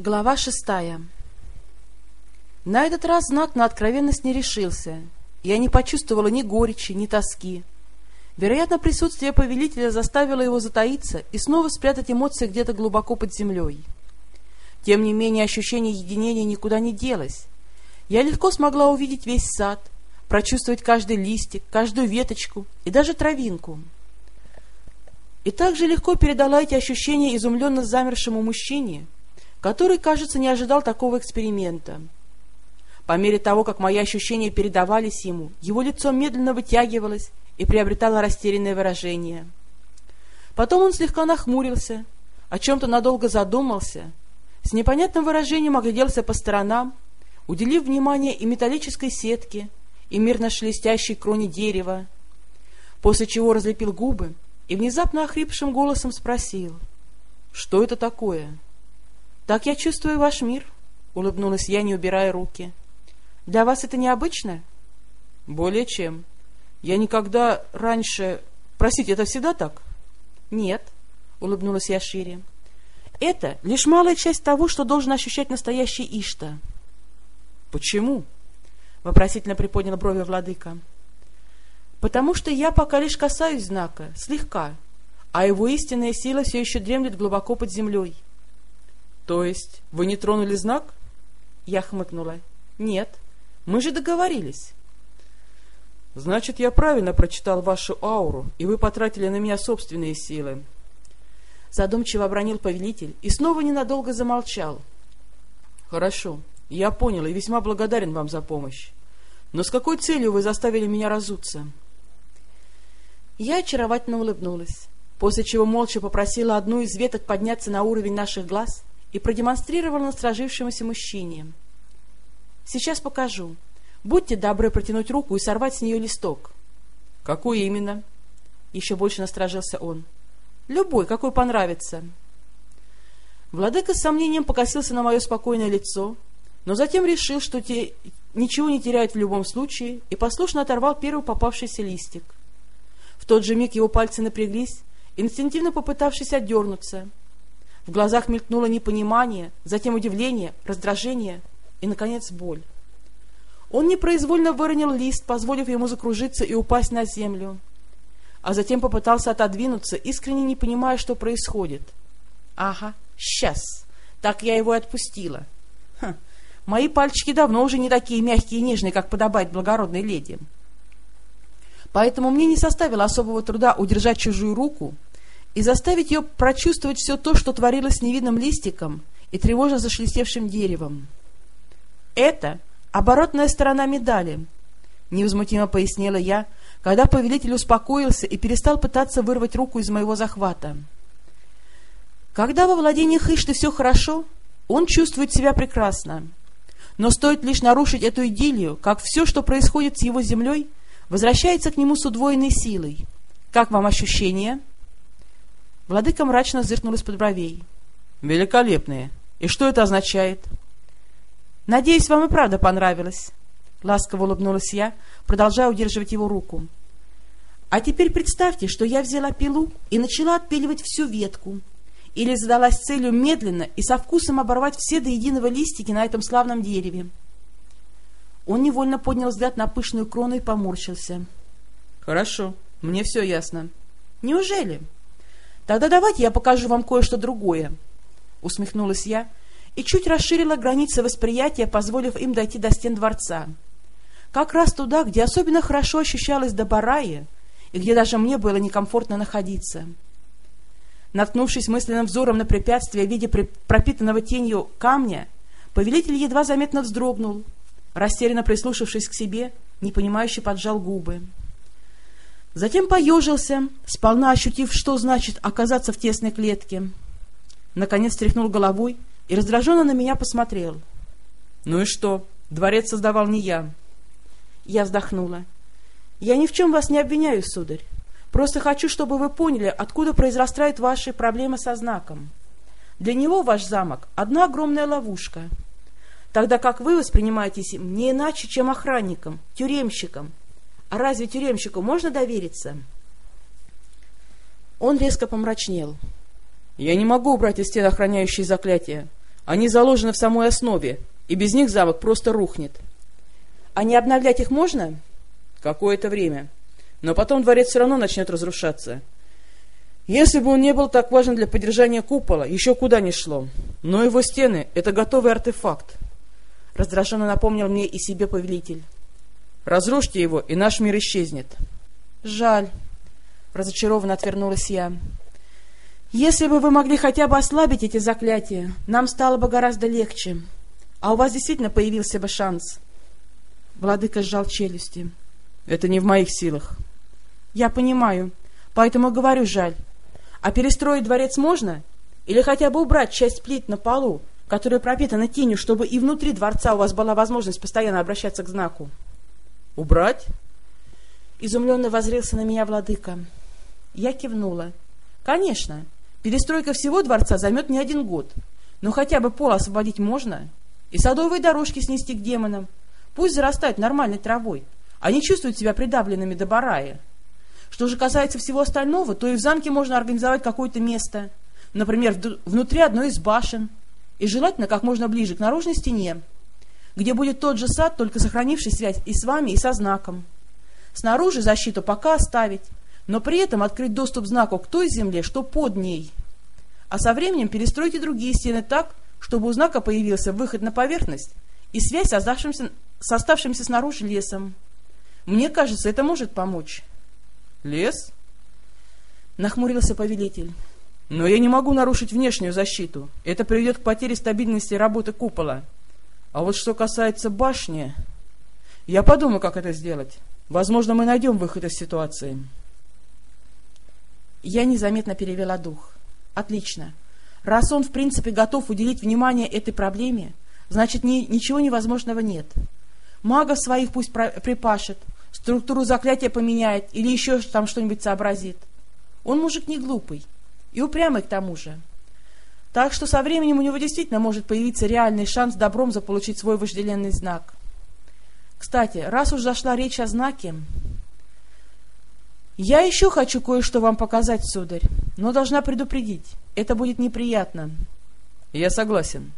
Глава шестая На этот раз знак на откровенность не решился. Я не почувствовала ни горечи, ни тоски. Вероятно, присутствие повелителя заставило его затаиться и снова спрятать эмоции где-то глубоко под землей. Тем не менее, ощущение единения никуда не делось. Я легко смогла увидеть весь сад, прочувствовать каждый листик, каждую веточку и даже травинку. И также легко передала эти ощущения изумленно замершему мужчине — который, кажется, не ожидал такого эксперимента. По мере того, как мои ощущения передавались ему, его лицо медленно вытягивалось и приобретало растерянное выражение. Потом он слегка нахмурился, о чем-то надолго задумался, с непонятным выражением огляделся по сторонам, уделив внимание и металлической сетке, и мирно шелестящей кроне дерева, после чего разлепил губы и внезапно охрипшим голосом спросил, «Что это такое?» «Так я чувствую ваш мир», — улыбнулась я, не убирая руки. «Для вас это необычно?» «Более чем. Я никогда раньше... Простите, это всегда так?» «Нет», — улыбнулась я шире. «Это лишь малая часть того, что должен ощущать настоящий Ишта». «Почему?» — вопросительно приподнял брови владыка. «Потому что я пока лишь касаюсь знака, слегка, а его истинная сила все еще дремлет глубоко под землей». То есть вы не тронули знак? Я хмыкнула. Нет, мы же договорились. Значит, я правильно прочитал вашу ауру, и вы потратили на меня собственные силы. Задумчиво обронил повелитель и снова ненадолго замолчал. Хорошо, я понял и весьма благодарен вам за помощь. Но с какой целью вы заставили меня разуться? Я очаровательно улыбнулась, после чего молча попросила одну из веток подняться на уровень наших глаз и продемонстрировал насторожившемуся мужчине. «Сейчас покажу. Будьте добры протянуть руку и сорвать с нее листок». «Какой именно?» Еще больше насторожился он. «Любой, какой понравится». Владыка с сомнением покосился на мое спокойное лицо, но затем решил, что те ничего не теряет в любом случае, и послушно оторвал первый попавшийся листик. В тот же миг его пальцы напряглись, инстинктивно попытавшись отдернуться, в глазах мелькнуло непонимание, затем удивление, раздражение и, наконец, боль. Он непроизвольно выронил лист, позволив ему закружиться и упасть на землю, а затем попытался отодвинуться, искренне не понимая, что происходит. «Ага, сейчас. Так я его и отпустила. Хм, мои пальчики давно уже не такие мягкие и нежные, как подобает благородной леди. Поэтому мне не составило особого труда удержать чужую руку, и заставить ее прочувствовать все то, что творилось с невидным листиком и тревожно зашелестевшим деревом. «Это оборотная сторона медали», — невозмутимо пояснила я, когда повелитель успокоился и перестал пытаться вырвать руку из моего захвата. Когда во владении Хышты все хорошо, он чувствует себя прекрасно. Но стоит лишь нарушить эту идиллию, как все, что происходит с его землей, возвращается к нему с удвоенной силой. Как вам ощущение?» Владыка мрачно зыркнул из-под бровей. «Великолепные! И что это означает?» «Надеюсь, вам и правда понравилось», — ласково улыбнулась я, продолжая удерживать его руку. «А теперь представьте, что я взяла пилу и начала отпиливать всю ветку, или задалась целью медленно и со вкусом оборвать все до единого листики на этом славном дереве». Он невольно поднял взгляд на пышную крону и поморщился. «Хорошо, мне все ясно». «Неужели?» Тогда давайте я покажу вам кое-что другое, — усмехнулась я и чуть расширила границы восприятия, позволив им дойти до стен дворца. Как раз туда, где особенно хорошо ощущалась Добарая, и где даже мне было некомфортно находиться. Наткнувшись мысленным взором на препятствие в виде пропитанного тенью камня, повелитель едва заметно вздрогнул, растерянно прислушавшись к себе, непонимающе поджал губы. Затем поежился, сполна ощутив, что значит оказаться в тесной клетке. Наконец тряхнул головой и раздраженно на меня посмотрел. — Ну и что? Дворец создавал не я. Я вздохнула. — Я ни в чем вас не обвиняю, сударь. Просто хочу, чтобы вы поняли, откуда произрастают ваши проблемы со знаком. Для него ваш замок — одна огромная ловушка. Тогда как вы воспринимаетесь не иначе, чем охранником, тюремщиком, а разве тюремщику можно довериться? Он резко помрачнел. Я не могу убрать из стен охраняющие заклятия. Они заложены в самой основе, и без них замок просто рухнет. А не обновлять их можно? Какое-то время. Но потом дворец все равно начнет разрушаться. Если бы он не был так важен для поддержания купола, еще куда ни шло. Но его стены — это готовый артефакт. Раздраженно напомнил мне и себе повелитель. Разрушьте его, и наш мир исчезнет. Жаль. Разочарованно отвернулась я. Если бы вы могли хотя бы ослабить эти заклятия, нам стало бы гораздо легче. А у вас действительно появился бы шанс. Владыка сжал челюсти. Это не в моих силах. Я понимаю, поэтому говорю жаль. А перестроить дворец можно? Или хотя бы убрать часть плит на полу, которая пропитана тенью, чтобы и внутри дворца у вас была возможность постоянно обращаться к знаку? Убрать? Изумленно возрился на меня владыка. Я кивнула. Конечно, перестройка всего дворца займет не один год. Но хотя бы пол освободить можно. И садовые дорожки снести к демонам. Пусть зарастают нормальной травой. Они чувствуют себя придавленными до барая. Что же касается всего остального, то и в замке можно организовать какое-то место, например, внутри одной из башен, и желательно как можно ближе к наружной стене, где будет тот же сад, только сохранивший связь и с вами, и со знаком. Снаружи защиту пока оставить, но при этом открыть доступ знаку к той земле, что под ней. А со временем перестройте другие стены так, чтобы у знака появился выход на поверхность и связь с оставшимся, с оставшимся снаружи лесом. Мне кажется, это может помочь. Лес? Нахмурился повелитель. Но я не могу нарушить внешнюю защиту. Это приведет к потере стабильности работы купола. А вот что касается башни... Я подумаю, как это сделать. Возможно, мы найдем выход из ситуации. Я незаметно перевела дух. Отлично. Раз он, в принципе, готов уделить внимание этой проблеме, значит, ни, ничего невозможного нет. Магов своих пусть припашет, структуру заклятия поменяет или еще там что-нибудь сообразит. Он мужик не глупый и упрямый к тому же. Так что со временем у него действительно может появиться реальный шанс добром заполучить свой вожделенный знак. Кстати, раз уж зашла речь о знаке, я еще хочу кое-что вам показать, сударь, но должна предупредить, это будет неприятно. Я согласен.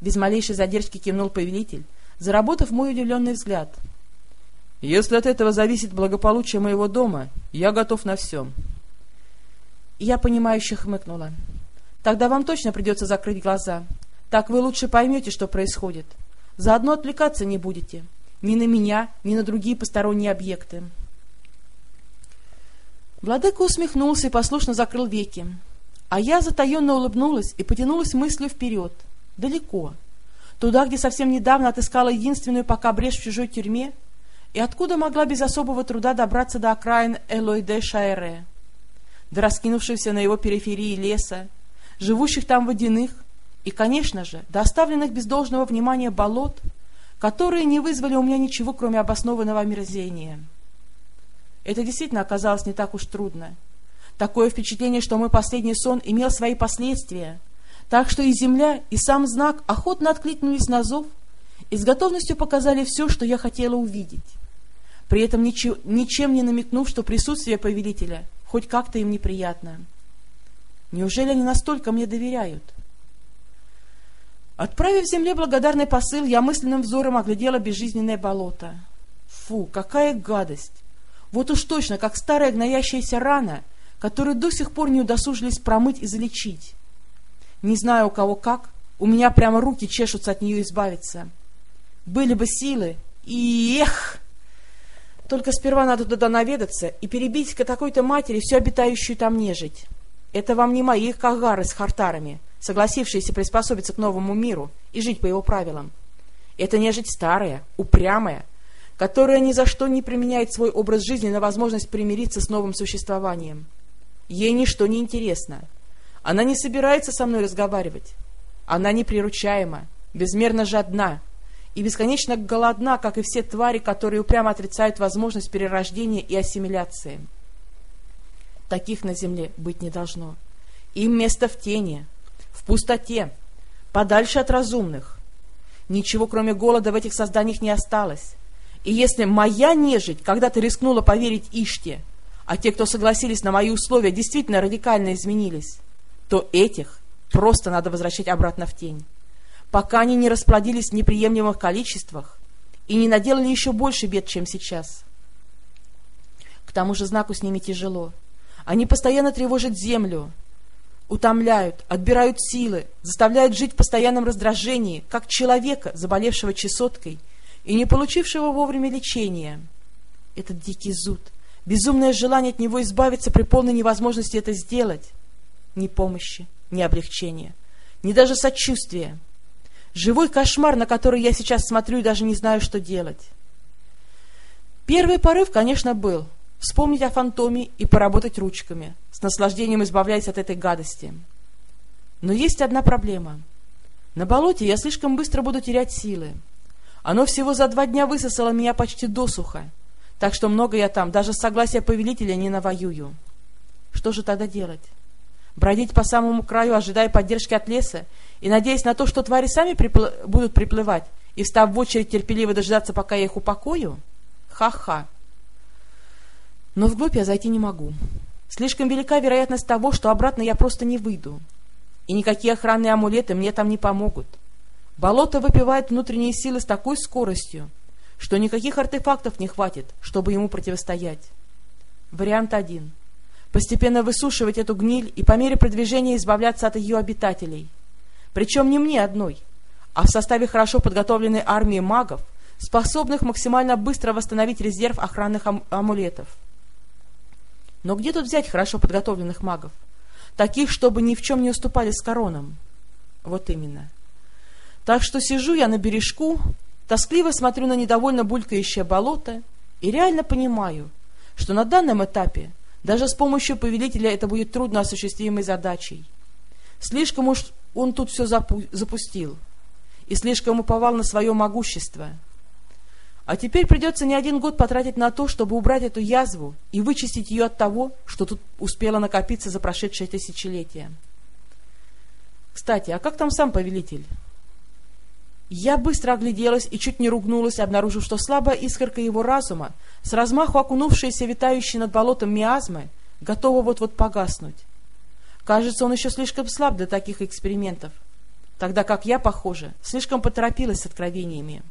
Без малейшей задержки кивнул повелитель, заработав мой удивленный взгляд — если от этого зависит благополучие моего дома, я готов на все. Я понимающе хмыкнула. Тогда вам точно придется закрыть глаза. Так вы лучше поймете, что происходит. Заодно отвлекаться не будете. Ни на меня, ни на другие посторонние объекты. Владыка усмехнулся и послушно закрыл веки. А я затаенно улыбнулась и потянулась мыслью вперед, далеко. Туда, где совсем недавно отыскала единственную пока брешь в чужой тюрьме — и откуда могла без особого труда добраться до окраин Элойде-Шаэре, до раскинувшегося на его периферии леса, живущих там водяных и, конечно же, до оставленных без должного внимания болот, которые не вызвали у меня ничего, кроме обоснованного омерзения. Это действительно оказалось не так уж трудно. Такое впечатление, что мой последний сон имел свои последствия, так что и земля, и сам знак охотно откликнулись на зов и с готовностью показали все, что я хотела увидеть при этом ничем, не намекнув, что присутствие повелителя хоть как-то им неприятно. Неужели они настолько мне доверяют? Отправив земле благодарный посыл, я мысленным взором оглядела безжизненное болото. Фу, какая гадость! Вот уж точно, как старая гноящаяся рана, которую до сих пор не удосужились промыть и залечить. Не знаю, у кого как, у меня прямо руки чешутся от нее избавиться. Были бы силы, и эх! Только сперва надо туда наведаться и перебить к такой-то матери всю обитающую там нежить. Это вам не мои кагары с хартарами, согласившиеся приспособиться к новому миру и жить по его правилам. Это нежить старая, упрямая, которая ни за что не применяет свой образ жизни на возможность примириться с новым существованием. Ей ничто не интересно. Она не собирается со мной разговаривать. Она неприручаема, безмерно жадна, и бесконечно голодна, как и все твари, которые упрямо отрицают возможность перерождения и ассимиляции. Таких на земле быть не должно. Им место в тени, в пустоте, подальше от разумных. Ничего, кроме голода, в этих созданиях не осталось. И если моя нежить когда-то рискнула поверить Иште, а те, кто согласились на мои условия, действительно радикально изменились, то этих просто надо возвращать обратно в тень. пока они не расплодились в неприемлемых количествах и не наделали еще больше бед, чем сейчас. К тому же знаку с ними тяжело. Они постоянно тревожат землю, утомляют, отбирают силы, заставляют жить в постоянном раздражении, как человека, заболевшего чесоткой и не получившего вовремя лечения. Этот дикий зуд, безумное желание от него избавиться при полной невозможности это сделать. Ни помощи, ни облегчения, ни даже сочувствия. Живой кошмар, на который я сейчас смотрю и даже не знаю, что делать. Первый порыв, конечно, был вспомнить о фантоме и поработать ручками, с наслаждением избавляясь от этой гадости. Но есть одна проблема. На болоте я слишком быстро буду терять силы. Оно всего за два дня высосало меня почти досуха, так что много я там, даже с согласия повелителя, не навоюю. Что же тогда делать? Бродить по самому краю, ожидая поддержки от леса, и надеясь на то, что твари сами припл... будут приплывать, и, встав в очередь, терпеливо дожидаться, пока я их упокою? Ха-ха! Но вглубь я зайти не могу. Слишком велика вероятность того, что обратно я просто не выйду. И никакие охранные амулеты мне там не помогут. Болото выпивает внутренние силы с такой скоростью, что никаких артефактов не хватит, чтобы ему противостоять. Вариант один. Постепенно высушивать эту гниль и по мере продвижения избавляться от ее обитателей. Причем не мне одной, а в составе хорошо подготовленной армии магов, способных максимально быстро восстановить резерв охранных ам амулетов. Но где тут взять хорошо подготовленных магов? Таких, чтобы ни в чем не уступали с короном. Вот именно. Так что сижу я на бережку, тоскливо смотрю на недовольно булькающее болото и реально понимаю, что на данном этапе даже с помощью повелителя это будет трудно осуществимой задачей. Слишком уж он тут все запу запустил и слишком уповал на свое могущество — а теперь придется не один год потратить на то, чтобы убрать эту язву и вычистить ее от того, что тут успело накопиться за прошедшее тысячелетие. Кстати, а как там сам повелитель? Я быстро огляделась и чуть не ругнулась, обнаружив, что слабая искорка его разума, с размаху окунувшаяся витающей над болотом миазмы, готова вот-вот погаснуть. Кажется, он еще слишком слаб для таких экспериментов, тогда как я, похоже, слишком поторопилась с откровениями.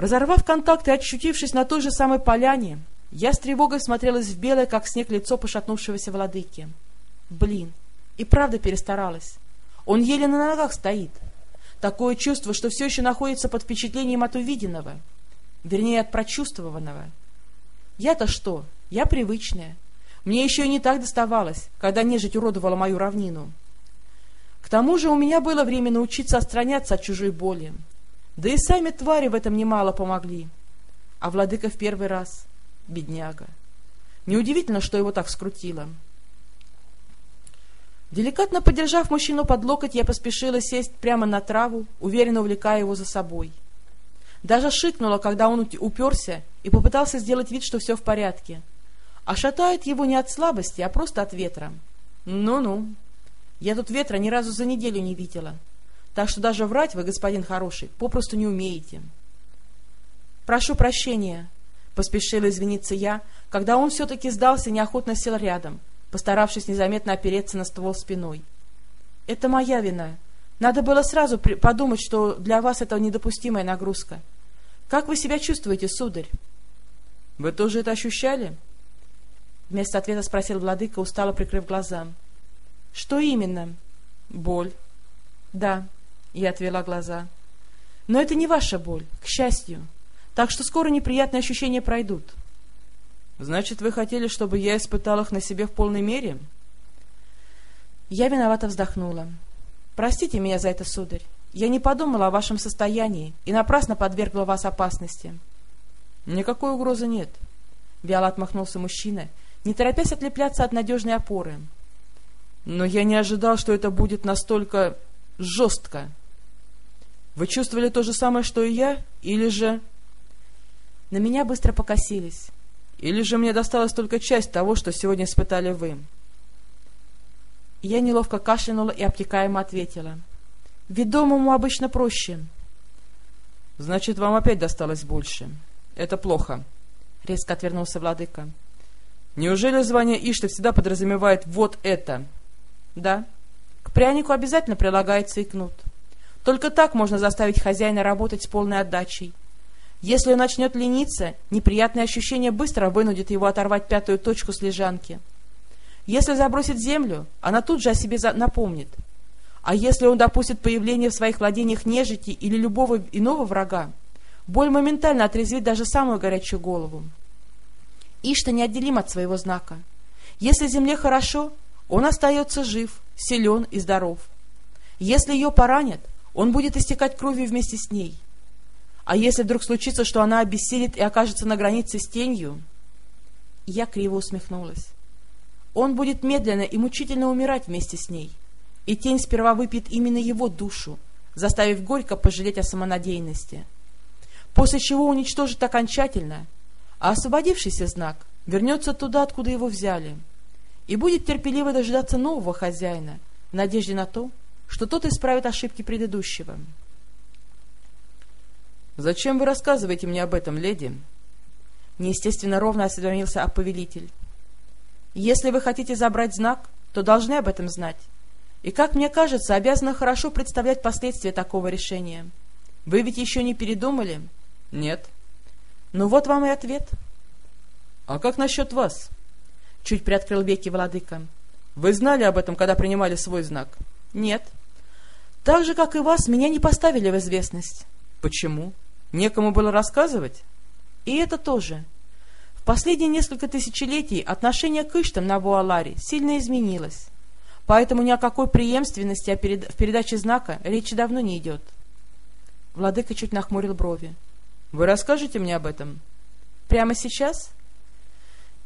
Разорвав контакт и очутившись на той же самой поляне, я с тревогой смотрелась в белое, как снег, лицо пошатнувшегося владыки. Блин, и правда перестаралась. Он еле на ногах стоит. Такое чувство, что все еще находится под впечатлением от увиденного, вернее, от прочувствованного. Я-то что? Я привычная. Мне еще и не так доставалось, когда нежить уродовала мою равнину. К тому же у меня было время научиться отстраняться от чужой боли, да и сами твари в этом немало помогли. А владыка в первый раз — бедняга. Неудивительно, что его так скрутило. Деликатно подержав мужчину под локоть, я поспешила сесть прямо на траву, уверенно увлекая его за собой. Даже шикнула, когда он уперся и попытался сделать вид, что все в порядке. А шатает его не от слабости, а просто от ветра. Ну-ну. Я тут ветра ни разу за неделю не видела. — так что даже врать вы, господин хороший, попросту не умеете. «Прошу прощения», — поспешила извиниться я, когда он все-таки сдался и неохотно сел рядом, постаравшись незаметно опереться на ствол спиной. «Это моя вина. Надо было сразу подумать, что для вас это недопустимая нагрузка. Как вы себя чувствуете, сударь?» «Вы тоже это ощущали?» Вместо ответа спросил владыка, устало прикрыв глаза. «Что именно?» «Боль». «Да», я отвела глаза. Но это не ваша боль, к счастью. Так что скоро неприятные ощущения пройдут. Значит, вы хотели, чтобы я испытал их на себе в полной мере? Я виновато вздохнула. Простите меня за это, сударь. Я не подумала о вашем состоянии и напрасно подвергла вас опасности. Никакой угрозы нет. Вяло отмахнулся мужчина, не торопясь отлепляться от надежной опоры. Но я не ожидал, что это будет настолько жестко. Вы чувствовали то же самое, что и я? Или же... На меня быстро покосились. Или же мне досталась только часть того, что сегодня испытали вы? Я неловко кашлянула и обтекаемо ответила. Ведомому обычно проще. Значит, вам опять досталось больше. Это плохо. Резко отвернулся владыка. Неужели звание Ишта всегда подразумевает вот это? Да. К прянику обязательно прилагается и кнут. Только так можно заставить хозяина работать с полной отдачей. Если он начнет лениться, неприятное ощущение быстро вынудит его оторвать пятую точку с лежанки. Если забросит землю, она тут же о себе напомнит. А если он допустит появление в своих владениях нежити или любого иного врага, боль моментально отрезвит даже самую горячую голову. Ишта неотделим от своего знака. Если земле хорошо, он остается жив, силен и здоров. Если ее поранят, он будет истекать кровью вместе с ней. А если вдруг случится, что она обессилит и окажется на границе с тенью... Я криво усмехнулась. Он будет медленно и мучительно умирать вместе с ней, и тень сперва выпьет именно его душу, заставив горько пожалеть о самонадеянности, после чего уничтожит окончательно, а освободившийся знак вернется туда, откуда его взяли, и будет терпеливо дожидаться нового хозяина, в надежде на то, что тот исправит ошибки предыдущего. «Зачем вы рассказываете мне об этом, леди?» Неестественно ровно осведомился повелитель. «Если вы хотите забрать знак, то должны об этом знать. И, как мне кажется, обязаны хорошо представлять последствия такого решения. Вы ведь еще не передумали?» «Нет». «Ну вот вам и ответ». «А как насчет вас?» Чуть приоткрыл веки владыка. «Вы знали об этом, когда принимали свой знак?» «Нет». «Так же, как и вас, меня не поставили в известность». «Почему?» Некому было рассказывать? И это тоже. В последние несколько тысячелетий отношение к Иштам на Буаларе сильно изменилось. Поэтому ни о какой преемственности в передаче знака речи давно не идет. Владыка чуть нахмурил брови. «Вы расскажете мне об этом?» «Прямо сейчас?»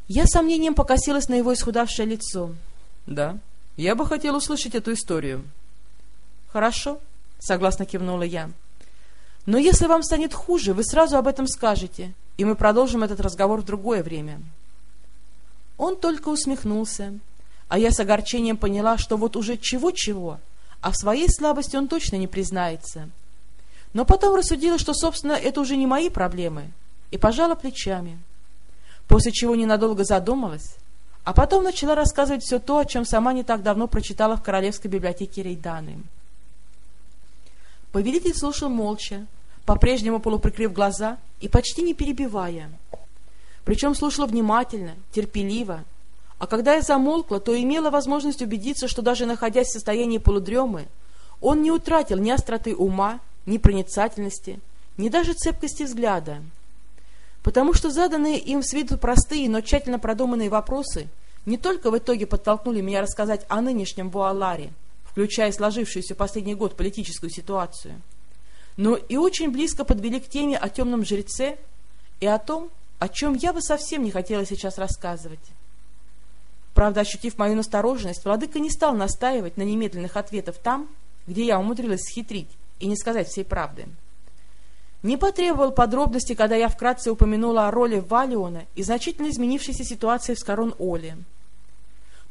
Я сомнением покосилась на его исхудавшее лицо. «Да, я бы хотел услышать эту историю». «Хорошо», — согласно кивнула я. Но если вам станет хуже, вы сразу об этом скажете, и мы продолжим этот разговор в другое время. Он только усмехнулся, а я с огорчением поняла, что вот уже чего-чего, а в своей слабости он точно не признается. Но потом рассудила, что, собственно, это уже не мои проблемы, и пожала плечами. После чего ненадолго задумалась, а потом начала рассказывать все то, о чем сама не так давно прочитала в Королевской библиотеке Рейданы. Повелитель слушал молча, по-прежнему полуприкрыв глаза и почти не перебивая. Причем слушала внимательно, терпеливо, а когда я замолкла, то имела возможность убедиться, что даже находясь в состоянии полудремы, он не утратил ни остроты ума, ни проницательности, ни даже цепкости взгляда. Потому что заданные им с виду простые, но тщательно продуманные вопросы не только в итоге подтолкнули меня рассказать о нынешнем Буаларе, включая сложившуюся последний год политическую ситуацию, но и очень близко подвели к теме о темном жреце и о том, о чем я бы совсем не хотела сейчас рассказывать. Правда, ощутив мою настороженность, владыка не стал настаивать на немедленных ответах там, где я умудрилась схитрить и не сказать всей правды. Не потребовал подробностей, когда я вкратце упомянула о роли Валиона и значительно изменившейся ситуации в Скорон Оле.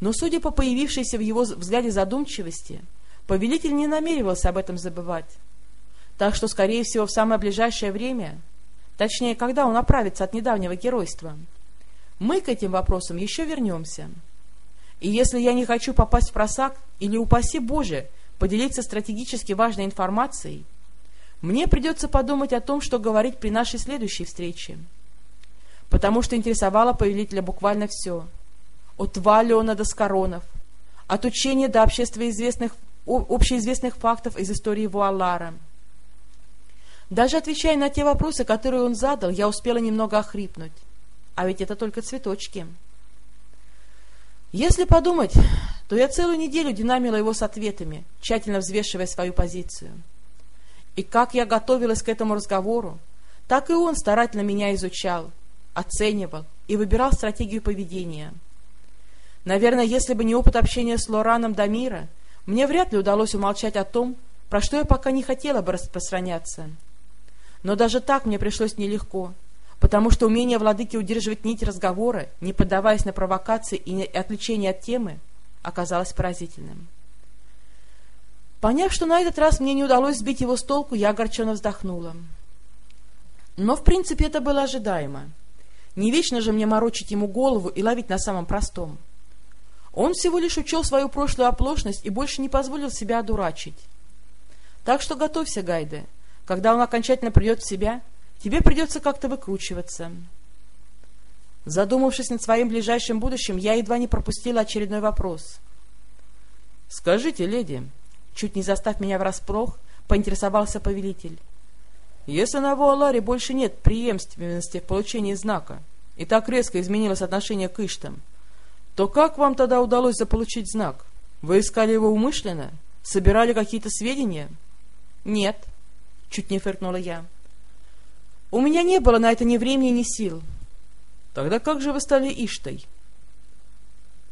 Но, судя по появившейся в его взгляде задумчивости, повелитель не намеревался об этом забывать. Так что, скорее всего, в самое ближайшее время, точнее, когда он оправится от недавнего геройства, мы к этим вопросам еще вернемся. И если я не хочу попасть в просак или, упаси Боже, поделиться стратегически важной информацией, мне придется подумать о том, что говорить при нашей следующей встрече. Потому что интересовало повелителя буквально все — от Валиона до Скоронов, от учения до общеизвестных, общеизвестных фактов из истории Вуалара. Даже отвечая на те вопросы, которые он задал, я успела немного охрипнуть. А ведь это только цветочки. Если подумать, то я целую неделю динамила его с ответами, тщательно взвешивая свою позицию. И как я готовилась к этому разговору, так и он старательно меня изучал, оценивал и выбирал стратегию поведения — Наверное, если бы не опыт общения с Лораном Дамира, мне вряд ли удалось умолчать о том, про что я пока не хотела бы распространяться. Но даже так мне пришлось нелегко, потому что умение владыки удерживать нить разговора, не поддаваясь на провокации и отвлечения от темы, оказалось поразительным. Поняв, что на этот раз мне не удалось сбить его с толку, я огорченно вздохнула. Но, в принципе, это было ожидаемо. Не вечно же мне морочить ему голову и ловить на самом простом — он всего лишь учел свою прошлую оплошность и больше не позволил себя одурачить. Так что готовься, Гайде. Когда он окончательно придет в себя, тебе придется как-то выкручиваться. Задумавшись над своим ближайшим будущим, я едва не пропустила очередной вопрос. — Скажите, леди, чуть не застав меня врасплох, поинтересовался повелитель. — Если на Вуаларе больше нет преемственности в получении знака, и так резко изменилось отношение к Иштам, то как вам тогда удалось заполучить знак? Вы искали его умышленно? Собирали какие-то сведения? — Нет, — чуть не фыркнула я. — У меня не было на это ни времени, ни сил. — Тогда как же вы стали Иштой?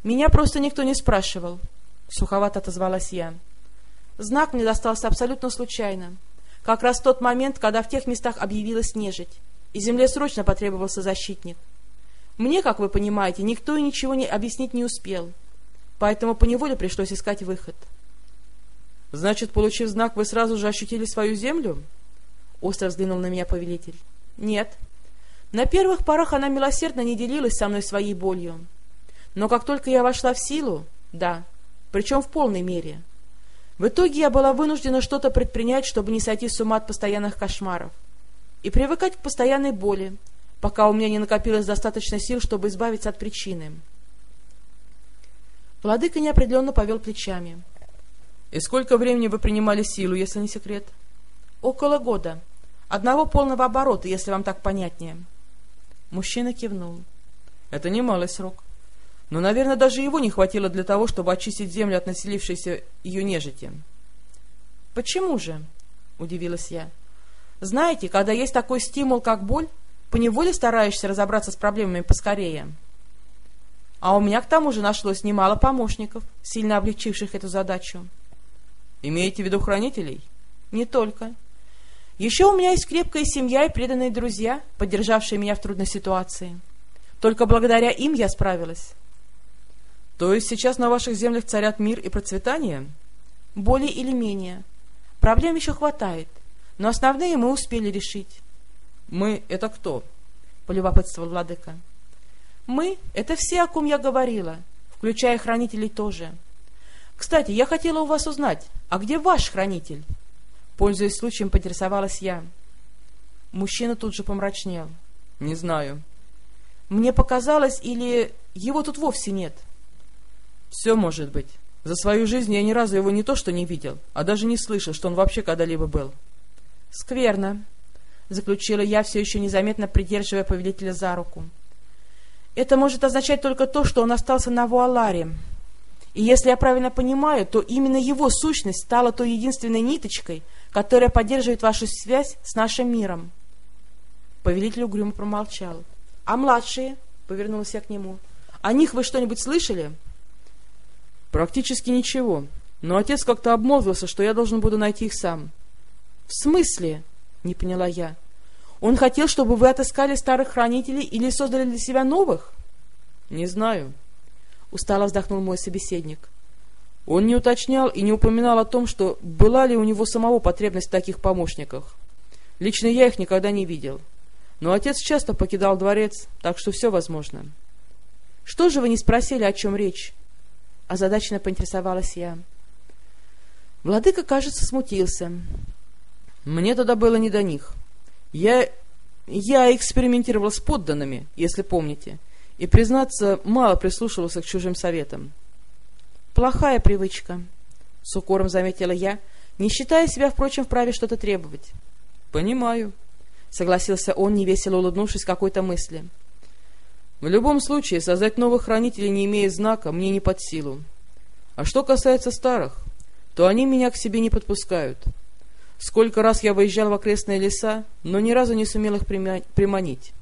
Меня просто никто не спрашивал, суховато отозвалась я. Знак мне достался абсолютно случайно. Как раз тот момент, когда в тех местах объявилась нежить, и земле срочно потребовался защитник. Мне, как вы понимаете, никто и ничего не объяснить не успел, поэтому поневоле пришлось искать выход. — Значит, получив знак, вы сразу же ощутили свою землю? — остро взглянул на меня повелитель. — Нет, на первых порах она милосердно не делилась со мной своей болью. Но как только я вошла в силу, да, причем в полной мере, в итоге я была вынуждена что-то предпринять, чтобы не сойти с ума от постоянных кошмаров и привыкать к постоянной боли, пока у меня не накопилось достаточно сил, чтобы избавиться от причины. Владыка неопределенно повел плечами. — И сколько времени вы принимали силу, если не секрет? — Около года. Одного полного оборота, если вам так понятнее. — Мужчина кивнул. Это немалый срок. Но, наверное, даже его не хватило для того, чтобы очистить землю от населившейся ее нежити. — Почему же? — удивилась я. — Знаете, когда есть такой стимул, как боль, поневоле стараешься разобраться с проблемами поскорее. А у меня к тому же нашлось немало помощников, сильно облегчивших эту задачу. — Имеете в виду хранителей? — Не только. Еще у меня есть крепкая семья и преданные друзья, поддержавшие меня в трудной ситуации. Только благодаря им я справилась. — То есть сейчас на ваших землях царят мир и процветание? — Более или менее. Проблем еще хватает, но основные мы успели решить. — Мы — это кто? — полюбопытствовал владыка. — Мы — это все, о ком я говорила, включая хранителей тоже. Кстати, я хотела у вас узнать, а где ваш хранитель? — Пользуясь случаем, поинтересовалась я. Мужчина тут же помрачнел. — Не знаю. — Мне показалось, или его тут вовсе нет? — Все может быть. За свою жизнь я ни разу его не то что не видел, а даже не слышал, что он вообще когда-либо был. — Скверно, — заключила я, все еще незаметно придерживая повелителя за руку. — Это может означать только то, что он остался на Вуаларе. И если я правильно понимаю, то именно его сущность стала той единственной ниточкой, которая поддерживает вашу связь с нашим миром. Повелитель угрюмо промолчал. — А младшие? — повернулся я к нему. — О них вы что-нибудь слышали? — Практически ничего. Но отец как-то обмолвился, что я должен буду найти их сам. — В смысле? — не поняла я. — Он хотел, чтобы вы отыскали старых хранителей или создали для себя новых? — Не знаю. — устало вздохнул мой собеседник. Он не уточнял и не упоминал о том, что была ли у него самого потребность в таких помощниках. Лично я их никогда не видел. Но отец часто покидал дворец, так что все возможно. — Что же вы не спросили, о чем речь? — озадаченно поинтересовалась я. Владыка, кажется, смутился. — Мне тогда было не до них. Я... я экспериментировал с подданными, если помните, и, признаться, мало прислушивался к чужим советам. Плохая привычка, — с укором заметила я, не считая себя, впрочем, вправе что-то требовать. — Понимаю, — согласился он, невесело улыбнувшись какой-то мысли. — В любом случае, создать новых хранителей, не имея знака, мне не под силу. А что касается старых, то они меня к себе не подпускают. Сколько раз я выезжал в окрестные леса, но ни разу не сумел их приманить.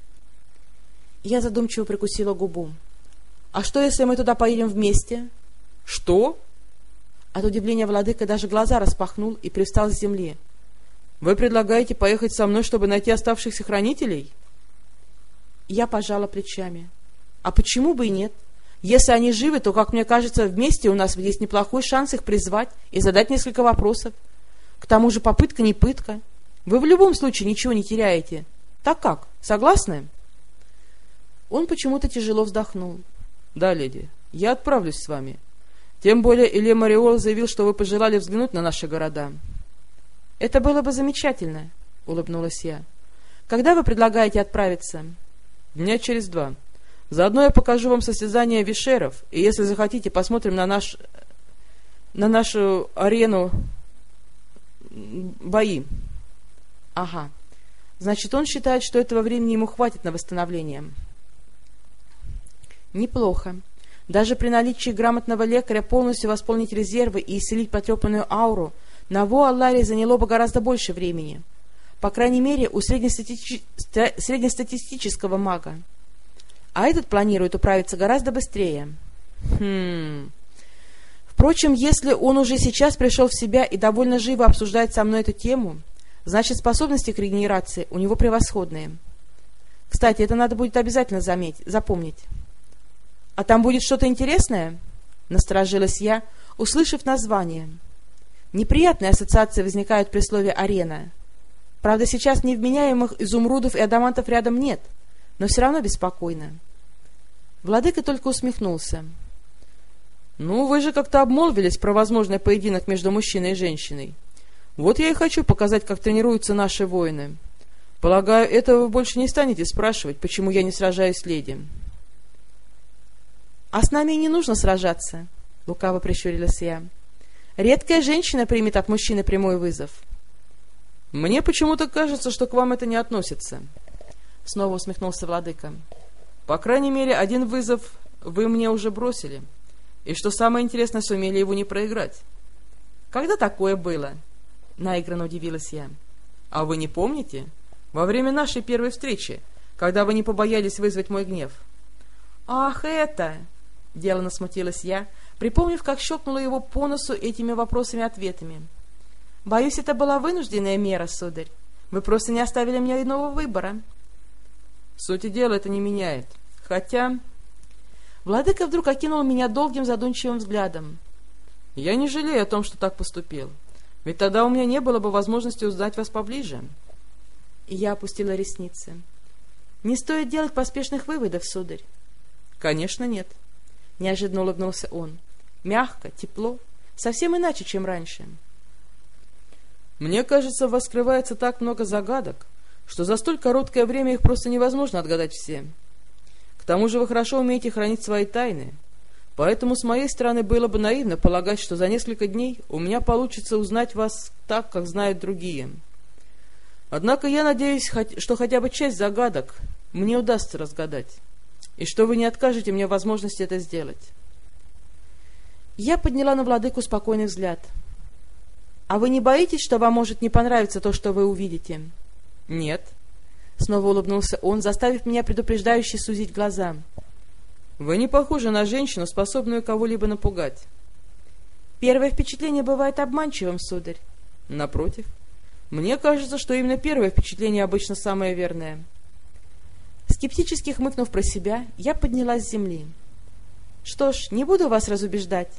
Я задумчиво прикусила губу. — А что, если мы туда поедем вместе? — «Что?» От удивления владыка даже глаза распахнул и пристал с земли. «Вы предлагаете поехать со мной, чтобы найти оставшихся хранителей?» Я пожала плечами. «А почему бы и нет? Если они живы, то, как мне кажется, вместе у нас есть неплохой шанс их призвать и задать несколько вопросов. К тому же попытка не пытка. Вы в любом случае ничего не теряете. Так как? Согласны?» Он почему-то тяжело вздохнул. «Да, леди, я отправлюсь с вами». Тем более Илья Мариол заявил, что вы пожелали взглянуть на наши города. Это было бы замечательно, — улыбнулась я. — Когда вы предлагаете отправиться? — Дня через два. Заодно я покажу вам состязание вишеров, и если захотите, посмотрим на наш... на нашу арену бои. — Ага. Значит, он считает, что этого времени ему хватит на восстановление. — Неплохо. Даже при наличии грамотного лекаря полностью восполнить резервы и исцелить потрепанную ауру — на Во-Алларе заняло бы гораздо больше времени. По крайней мере, у среднестати... среднестатистического мага. А этот планирует управиться гораздо быстрее. Хм... Впрочем, если он уже сейчас пришел в себя и довольно живо обсуждает со мной эту тему, значит, способности к регенерации у него превосходные. Кстати, это надо будет обязательно заметить, запомнить. — А там будет что-то интересное? — насторожилась я, услышав название — Неприятные ассоциации возникают при слове «арена». Правда, сейчас невменяемых изумрудов и адамантов рядом нет, но все равно беспокойно. Владыка только усмехнулся. — Ну, вы же как-то обмолвились про возможный поединок между мужчиной и женщиной. Вот я и хочу показать, как тренируются наши воины. Полагаю, этого вы больше не станете спрашивать, почему я не сражаюсь с леди. — А с нами не нужно сражаться, — лукаво прищурилась я. — Редкая женщина примет от мужчины прямой вызов. — Мне почему-то кажется, что к вам это не относится. Снова усмехнулся владыка. — По крайней мере, один вызов вы мне уже бросили. И что самое интересное, сумели его не проиграть. — Когда такое было? — наигранно удивилась я. — А вы не помните? Во время нашей первой встречи, когда вы не побоялись вызвать мой гнев. — Ах, это! — делано смутилась я, припомнив, как щелкнула его по носу этими вопросами-ответами. — Боюсь, это была вынужденная мера, сударь. Вы просто не оставили мне иного выбора. — Сути дела это не меняет. Хотя... Владыка вдруг окинул меня долгим задумчивым взглядом. — Я не жалею о том, что так поступил. Ведь тогда у меня не было бы возможности узнать вас поближе. И я опустила ресницы. — Не стоит делать поспешных выводов, сударь. — Конечно, нет. — неожиданно улыбнулся он. Мягко, тепло, совсем иначе, чем раньше. Мне кажется, в вас скрывается так много загадок, что за столь короткое время их просто невозможно отгадать все. К тому же вы хорошо умеете хранить свои тайны, поэтому с моей стороны было бы наивно полагать, что за несколько дней у меня получится узнать вас так, как знают другие. Однако я надеюсь, что хотя бы часть загадок мне удастся разгадать, и что вы не откажете мне возможности это сделать. Я подняла на владыку спокойный взгляд. — А вы не боитесь, что вам может не понравиться то, что вы увидите? — Нет. Снова улыбнулся он, заставив меня предупреждающе сузить глаза. — Вы не похожи на женщину, способную кого-либо напугать. — Первое впечатление бывает обманчивым, сударь. — Напротив. Мне кажется, что именно первое впечатление обычно самое верное. Скептически хмыкнув про себя, я поднялась с земли. — что ж, не буду вас разубеждать,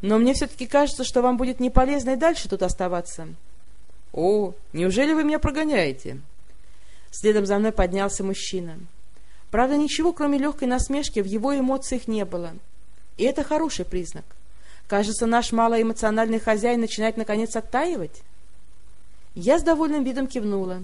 но мне все-таки кажется, что вам будет не полезно и дальше тут оставаться. — О, неужели вы меня прогоняете? Следом за мной поднялся мужчина. Правда, ничего, кроме легкой насмешки, в его эмоциях не было. И это хороший признак. Кажется, наш малоэмоциональный хозяин начинает, наконец, оттаивать. Я с довольным видом кивнула.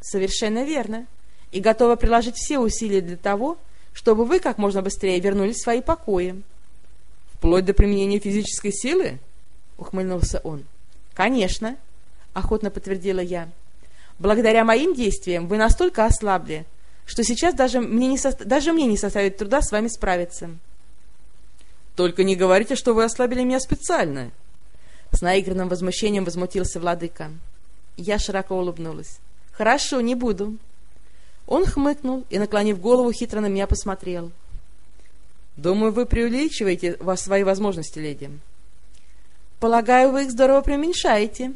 Совершенно верно. И готова приложить все усилия для того, чтобы вы как можно быстрее вернулись в свои покои. — Вплоть до применения физической силы? — ухмыльнулся он. — Конечно, — охотно подтвердила я. — Благодаря моим действиям вы настолько ослабли, что сейчас даже мне не, со... даже мне не составит труда с вами справиться. — Только не говорите, что вы ослабили меня специально. С наигранным возмущением возмутился владыка. Я широко улыбнулась. — Хорошо, не буду. Он хмыкнул и, наклонив голову, хитро на меня посмотрел. — Думаю, вы преувеличиваете вас свои возможности, леди. — Полагаю, вы их здорово преуменьшаете.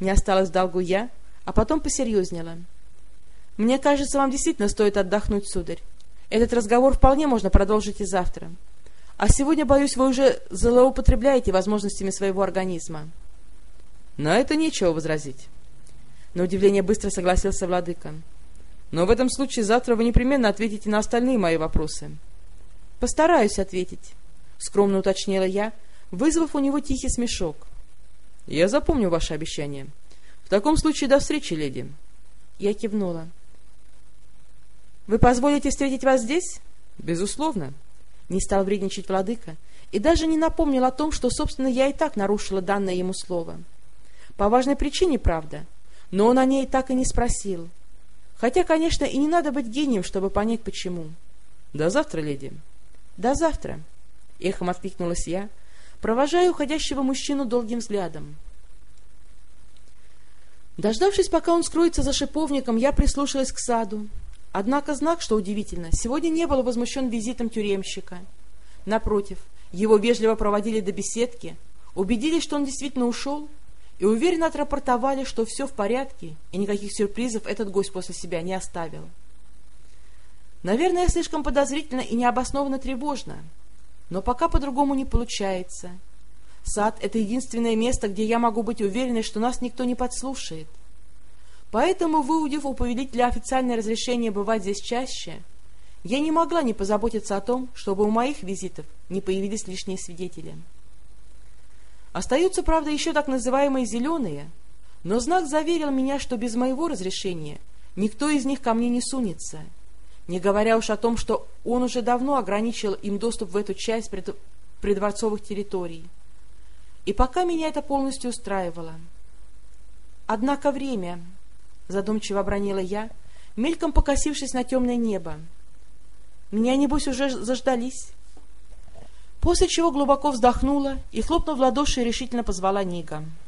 Не осталось в долгу я, а потом посерьезнела. — Мне кажется, вам действительно стоит отдохнуть, сударь. Этот разговор вполне можно продолжить и завтра. А сегодня, боюсь, вы уже злоупотребляете возможностями своего организма. — На это нечего возразить. На удивление быстро согласился владыка. Но в этом случае завтра вы непременно ответите на остальные мои вопросы. — Постараюсь ответить, — скромно уточнила я, вызвав у него тихий смешок. — Я запомню ваше обещание. В таком случае до встречи, леди. Я кивнула. «Вы позволите встретить вас здесь?» «Безусловно». Не стал вредничать владыка и даже не напомнил о том, что, собственно, я и так нарушила данное ему слово. По важной причине, правда, но он о ней так и не спросил. Хотя, конечно, и не надо быть гением, чтобы понять, почему. «До завтра, леди». «До завтра», — эхом откликнулась я, провожая уходящего мужчину долгим взглядом. Дождавшись, пока он скроется за шиповником, я прислушалась к саду. Однако знак, что удивительно, сегодня не был возмущен визитом тюремщика. Напротив, его вежливо проводили до беседки, убедились, что он действительно ушел, и уверенно отрапортовали, что все в порядке, и никаких сюрпризов этот гость после себя не оставил. Наверное, слишком подозрительно и необоснованно тревожна, но пока по-другому не получается. Сад — это единственное место, где я могу быть уверенной, что нас никто не подслушает. Поэтому, выудив у повелителя официальное разрешение бывать здесь чаще, я не могла не позаботиться о том, чтобы у моих визитов не появились лишние свидетели. Остаются, правда, еще так называемые «зеленые», но знак заверил меня, что без моего разрешения никто из них ко мне не сунется, не говоря уж о том, что он уже давно ограничил им доступ в эту часть пред... придворцовых территорий. И пока меня это полностью устраивало. Однако время, задумчиво обронила я, мельком покосившись на темное небо. Меня, небось, уже заждались. После чего глубоко вздохнула и, хлопнув в ладоши, решительно позвала Нига. —